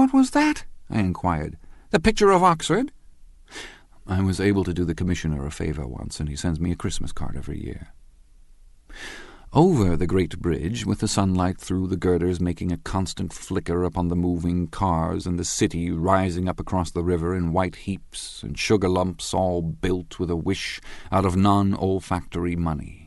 What was that? I inquired. The picture of Oxford? I was able to do the commissioner a favour once, and he sends me a Christmas card every year. Over the great bridge, with the sunlight through the girders making a constant flicker upon the moving cars, and the city rising up across the river in white heaps and sugar lumps all built with a wish out of non-olfactory money.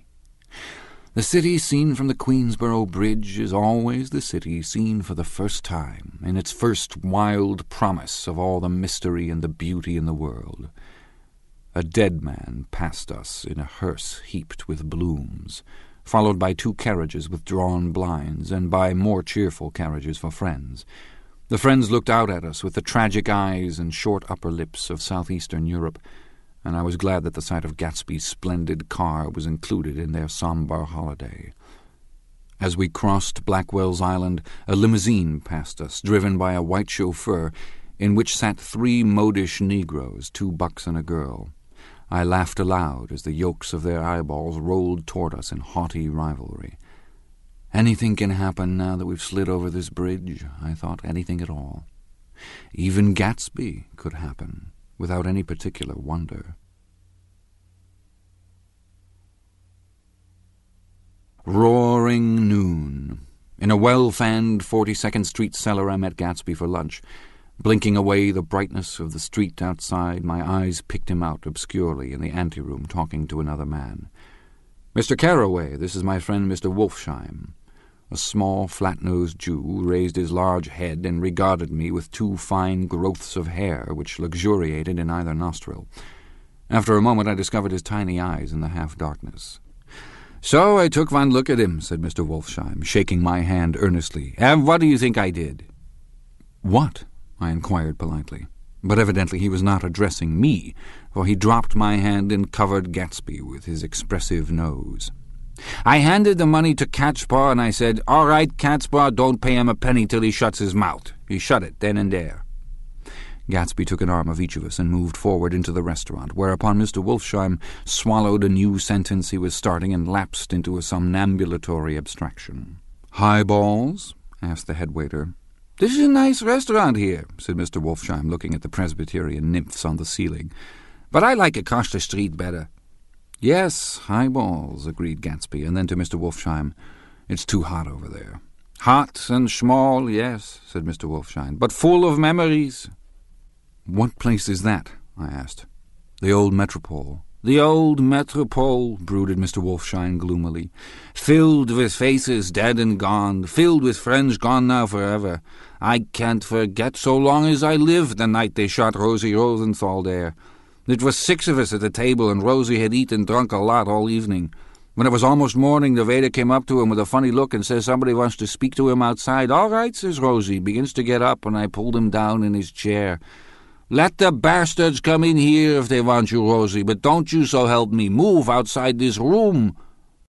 The city seen from the Queensboro Bridge is always the city seen for the first time, in its first wild promise of all the mystery and the beauty in the world. A dead man passed us in a hearse heaped with blooms, followed by two carriages with drawn blinds, and by more cheerful carriages for friends. The friends looked out at us with the tragic eyes and short upper lips of southeastern Europe, and I was glad that the sight of Gatsby's splendid car was included in their sombre holiday. As we crossed Blackwell's Island, a limousine passed us, driven by a white chauffeur, in which sat three modish negroes, two bucks and a girl. I laughed aloud as the yolks of their eyeballs rolled toward us in haughty rivalry. Anything can happen now that we've slid over this bridge, I thought, anything at all. Even Gatsby could happen without any particular wonder. Roaring noon. In a well-fanned 42nd Street cellar I met Gatsby for lunch. Blinking away the brightness of the street outside, my eyes picked him out obscurely in the anteroom talking to another man. Mr. Carraway, this is my friend Mr. Wolfsheim. A small, flat-nosed Jew raised his large head and regarded me with two fine growths of hair which luxuriated in either nostril. After a moment I discovered his tiny eyes in the half-darkness. So I took one look at him, said Mr. Wolfsheim, shaking my hand earnestly. And what do you think I did? What? I inquired politely. But evidently he was not addressing me, for he dropped my hand and covered Gatsby with his expressive nose. I handed the money to Katspaugh, and I said, All right, Katspaugh, don't pay him a penny till he shuts his mouth. He shut it then and there. Gatsby took an arm of each of us and moved forward into the restaurant, whereupon Mr. Wolfsheim swallowed a new sentence he was starting and lapsed into a somnambulatory abstraction. Highballs? asked the head waiter. This is a nice restaurant here, said Mr. Wolfsheim, looking at the Presbyterian nymphs on the ceiling. But I like across the street better. Yes, highballs, agreed Gatsby, and then to Mr. Wolfsheim, It's too hot over there. Hot and small, yes, said Mr. Wolfsheim, but full of memories. What place is that? I asked. The old Metropole. The old Metropole, brooded Mr. Wolfsheim gloomily, filled with faces dead and gone, filled with friends gone now forever. I can't forget so long as I live the night they shot Rosie Rosenthal there. It was six of us at the table, and Rosie had eaten and drunk a lot all evening. When it was almost morning, the waiter came up to him with a funny look and says somebody wants to speak to him outside. All right, says Rosie, begins to get up, and I pulled him down in his chair. Let the bastards come in here if they want you, Rosie, but don't you, so help me, move outside this room.